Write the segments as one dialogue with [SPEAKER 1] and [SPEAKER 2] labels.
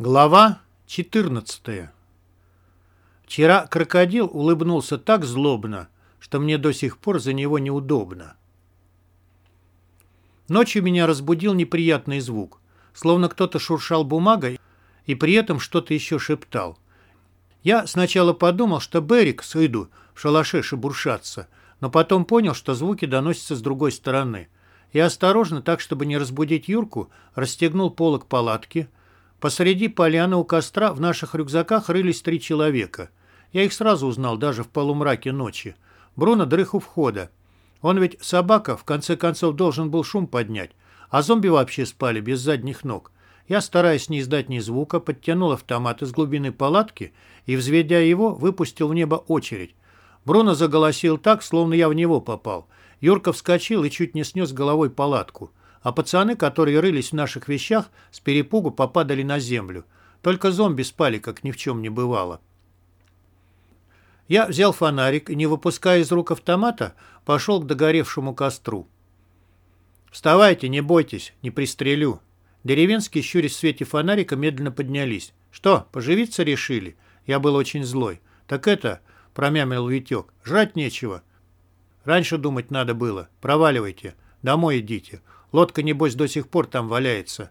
[SPEAKER 1] Глава 14 Вчера крокодил улыбнулся так злобно, что мне до сих пор за него неудобно. Ночью меня разбудил неприятный звук, словно кто-то шуршал бумагой и при этом что-то еще шептал. Я сначала подумал, что Берик с Иду в шалаше шебуршатся, но потом понял, что звуки доносятся с другой стороны. Я осторожно, так чтобы не разбудить Юрку, расстегнул полок палатки – Посреди поляны у костра в наших рюкзаках рылись три человека. Я их сразу узнал, даже в полумраке ночи. Бруно дрых у входа. Он ведь собака, в конце концов, должен был шум поднять. А зомби вообще спали, без задних ног. Я, стараясь не издать ни звука, подтянул автомат из глубины палатки и, взведя его, выпустил в небо очередь. Бруно заголосил так, словно я в него попал. Юрка вскочил и чуть не снес головой палатку а пацаны, которые рылись в наших вещах, с перепугу попадали на землю. Только зомби спали, как ни в чем не бывало. Я взял фонарик и, не выпуская из рук автомата, пошел к догоревшему костру. «Вставайте, не бойтесь, не пристрелю». Деревенские, щурясь в свете фонарика, медленно поднялись. «Что, поживиться решили?» Я был очень злой. «Так это...» — промямлил Витек. «Жрать нечего». «Раньше думать надо было. Проваливайте. Домой идите. Лодка, небось, до сих пор там валяется.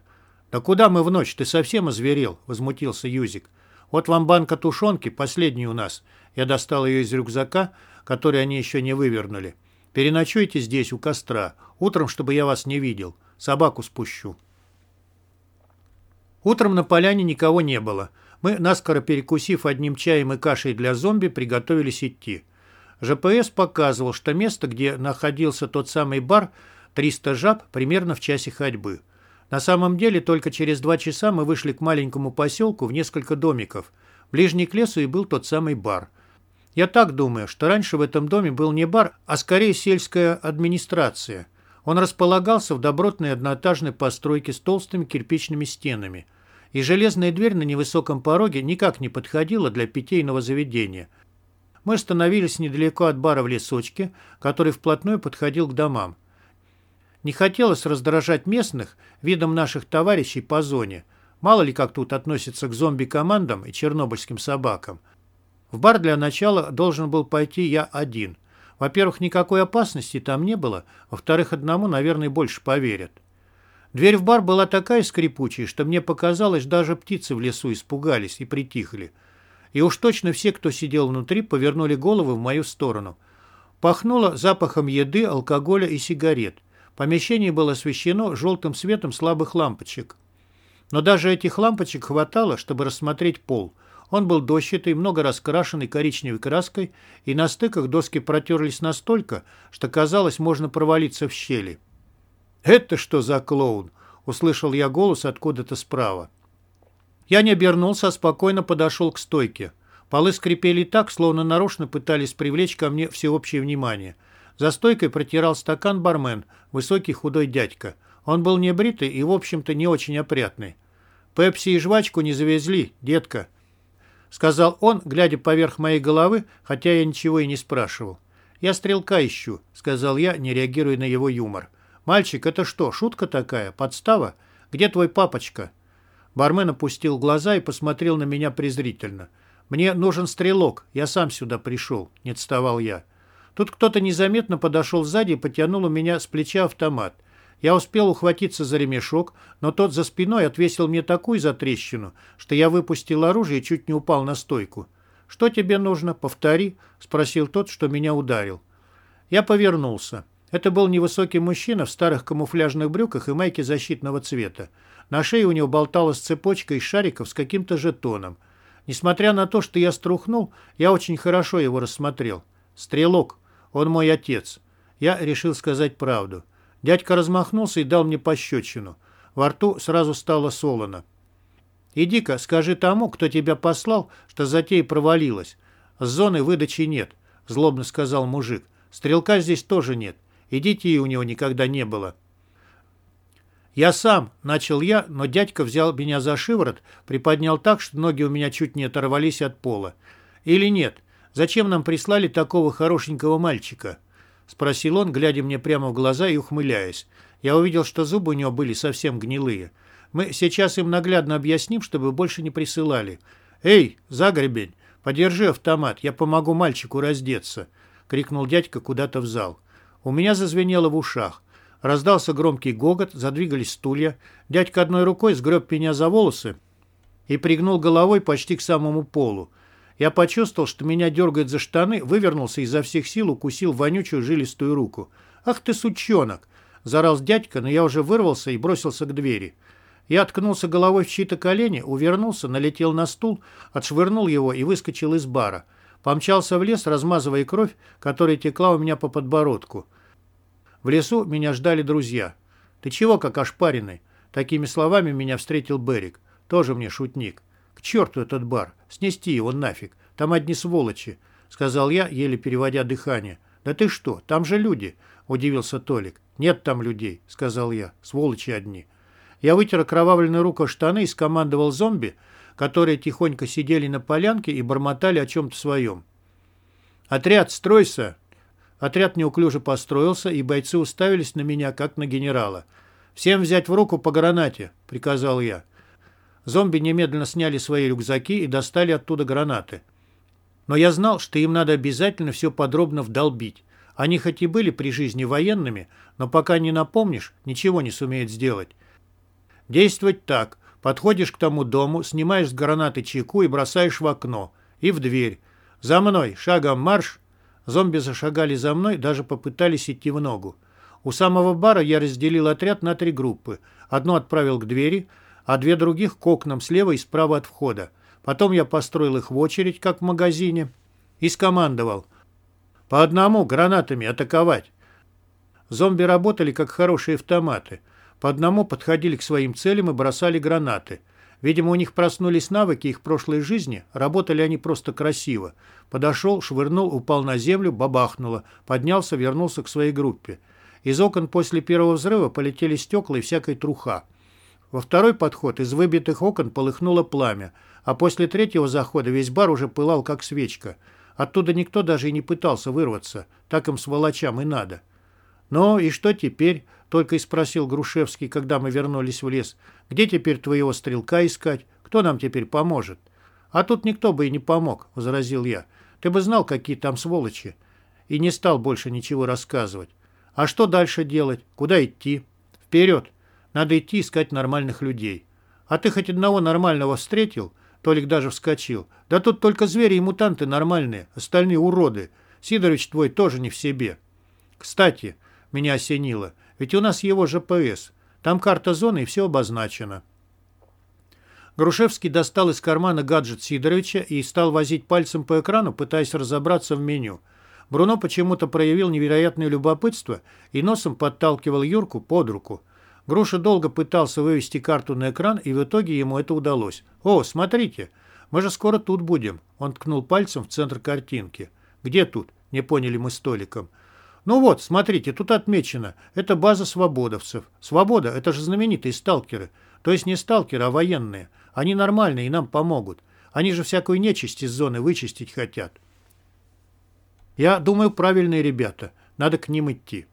[SPEAKER 1] «Да куда мы в ночь? Ты совсем озверел?» – возмутился Юзик. «Вот вам банка тушенки, последний у нас». Я достал ее из рюкзака, который они еще не вывернули. «Переночуйте здесь, у костра. Утром, чтобы я вас не видел. Собаку спущу». Утром на поляне никого не было. Мы, наскоро перекусив одним чаем и кашей для зомби, приготовились идти. ЖПС показывал, что место, где находился тот самый бар – 300 жаб примерно в часе ходьбы. На самом деле, только через два часа мы вышли к маленькому поселку в несколько домиков. Ближний к лесу и был тот самый бар. Я так думаю, что раньше в этом доме был не бар, а скорее сельская администрация. Он располагался в добротной одноэтажной постройке с толстыми кирпичными стенами. И железная дверь на невысоком пороге никак не подходила для питейного заведения. Мы остановились недалеко от бара в лесочке, который вплотную подходил к домам. Не хотелось раздражать местных видом наших товарищей по зоне. Мало ли как тут относятся к зомби-командам и чернобыльским собакам. В бар для начала должен был пойти я один. Во-первых, никакой опасности там не было. Во-вторых, одному, наверное, больше поверят. Дверь в бар была такая скрипучая, что мне показалось, даже птицы в лесу испугались и притихли. И уж точно все, кто сидел внутри, повернули головы в мою сторону. Пахнуло запахом еды, алкоголя и сигарет. Помещение было освещено желтым светом слабых лампочек. Но даже этих лампочек хватало, чтобы рассмотреть пол. Он был дощатый, много раскрашенный коричневой краской, и на стыках доски протерлись настолько, что казалось, можно провалиться в щели. «Это что за клоун?» — услышал я голос откуда-то справа. Я не обернулся, а спокойно подошел к стойке. Полы скрипели так, словно нарочно пытались привлечь ко мне всеобщее внимание — за стойкой протирал стакан бармен, высокий худой дядька. Он был не бритый и, в общем-то, не очень опрятный. «Пепси и жвачку не завезли, детка», — сказал он, глядя поверх моей головы, хотя я ничего и не спрашивал. «Я стрелка ищу», — сказал я, не реагируя на его юмор. «Мальчик, это что, шутка такая? Подстава? Где твой папочка?» Бармен опустил глаза и посмотрел на меня презрительно. «Мне нужен стрелок, я сам сюда пришел», — не отставал я. Тут кто-то незаметно подошел сзади и потянул у меня с плеча автомат. Я успел ухватиться за ремешок, но тот за спиной отвесил мне такую затрещину, что я выпустил оружие и чуть не упал на стойку. «Что тебе нужно? Повтори», — спросил тот, что меня ударил. Я повернулся. Это был невысокий мужчина в старых камуфляжных брюках и майке защитного цвета. На шее у него болталась цепочка из шариков с каким-то жетоном. Несмотря на то, что я струхнул, я очень хорошо его рассмотрел. «Стрелок», он мой отец. Я решил сказать правду. Дядька размахнулся и дал мне пощечину. Во рту сразу стало солоно. «Иди-ка, скажи тому, кто тебя послал, что затея провалилась. С зоны выдачи нет», — злобно сказал мужик. «Стрелка здесь тоже нет. И у него никогда не было». «Я сам», — начал я, но дядька взял меня за шиворот, приподнял так, что ноги у меня чуть не оторвались от пола. «Или нет? Зачем нам прислали такого хорошенького мальчика?» — спросил он, глядя мне прямо в глаза и ухмыляясь. Я увидел, что зубы у него были совсем гнилые. Мы сейчас им наглядно объясним, чтобы больше не присылали. Эй, Загребень, подержи автомат, я помогу мальчику раздеться!» — крикнул дядька куда-то в зал. У меня зазвенело в ушах. Раздался громкий гогот, задвигались стулья. Дядька одной рукой сгреб меня за волосы и пригнул головой почти к самому полу. Я почувствовал, что меня дергает за штаны, вывернулся и изо всех сил укусил вонючую жилистую руку. «Ах ты, сучонок!» – зарал дядька, но я уже вырвался и бросился к двери. Я откнулся головой в чьи-то колени, увернулся, налетел на стул, отшвырнул его и выскочил из бара. Помчался в лес, размазывая кровь, которая текла у меня по подбородку. В лесу меня ждали друзья. «Ты чего, как ошпаренный?» Такими словами меня встретил Берик. Тоже мне шутник. «К черту этот бар! Снести его нафиг! Там одни сволочи!» — сказал я, еле переводя дыхание. «Да ты что? Там же люди!» — удивился Толик. «Нет там людей!» — сказал я. «Сволочи одни!» Я вытер окровавленную руку штаны и скомандовал зомби, которые тихонько сидели на полянке и бормотали о чем-то своем. «Отряд, стройся!» Отряд неуклюже построился, и бойцы уставились на меня, как на генерала. «Всем взять в руку по гранате!» — приказал я. Зомби немедленно сняли свои рюкзаки и достали оттуда гранаты. Но я знал, что им надо обязательно все подробно вдолбить. Они хоть и были при жизни военными, но пока не напомнишь, ничего не сумеют сделать. Действовать так. Подходишь к тому дому, снимаешь с гранаты чеку и бросаешь в окно. И в дверь. За мной, шагом марш. Зомби зашагали за мной, даже попытались идти в ногу. У самого бара я разделил отряд на три группы. Одну отправил к двери, а две других к окнам слева и справа от входа. Потом я построил их в очередь, как в магазине, и скомандовал. По одному гранатами атаковать. Зомби работали, как хорошие автоматы. По одному подходили к своим целям и бросали гранаты. Видимо, у них проснулись навыки их прошлой жизни, работали они просто красиво. Подошел, швырнул, упал на землю, бабахнуло, поднялся, вернулся к своей группе. Из окон после первого взрыва полетели стекла и всякая труха. Во второй подход из выбитых окон полыхнуло пламя, а после третьего захода весь бар уже пылал, как свечка. Оттуда никто даже и не пытался вырваться, так им сволочам и надо. «Ну и что теперь?» — только и спросил Грушевский, когда мы вернулись в лес. «Где теперь твоего стрелка искать? Кто нам теперь поможет?» «А тут никто бы и не помог», — возразил я. «Ты бы знал, какие там сволочи». И не стал больше ничего рассказывать. «А что дальше делать? Куда идти?» «Вперед!» Надо идти искать нормальных людей. А ты хоть одного нормального встретил?» Толик даже вскочил. «Да тут только звери и мутанты нормальные, остальные уроды. Сидорович твой тоже не в себе». «Кстати», — меня осенило, — «ведь у нас его ЖПС. Там карта зоны и все обозначено». Грушевский достал из кармана гаджет Сидоровича и стал возить пальцем по экрану, пытаясь разобраться в меню. Бруно почему-то проявил невероятное любопытство и носом подталкивал Юрку под руку. Груша долго пытался вывести карту на экран, и в итоге ему это удалось. «О, смотрите, мы же скоро тут будем». Он ткнул пальцем в центр картинки. «Где тут?» – не поняли мы с Толиком. «Ну вот, смотрите, тут отмечено. Это база свободовцев. Свобода – это же знаменитые сталкеры. То есть не сталкеры, а военные. Они нормальные и нам помогут. Они же всякую нечисть из зоны вычистить хотят». «Я думаю, правильные ребята. Надо к ним идти».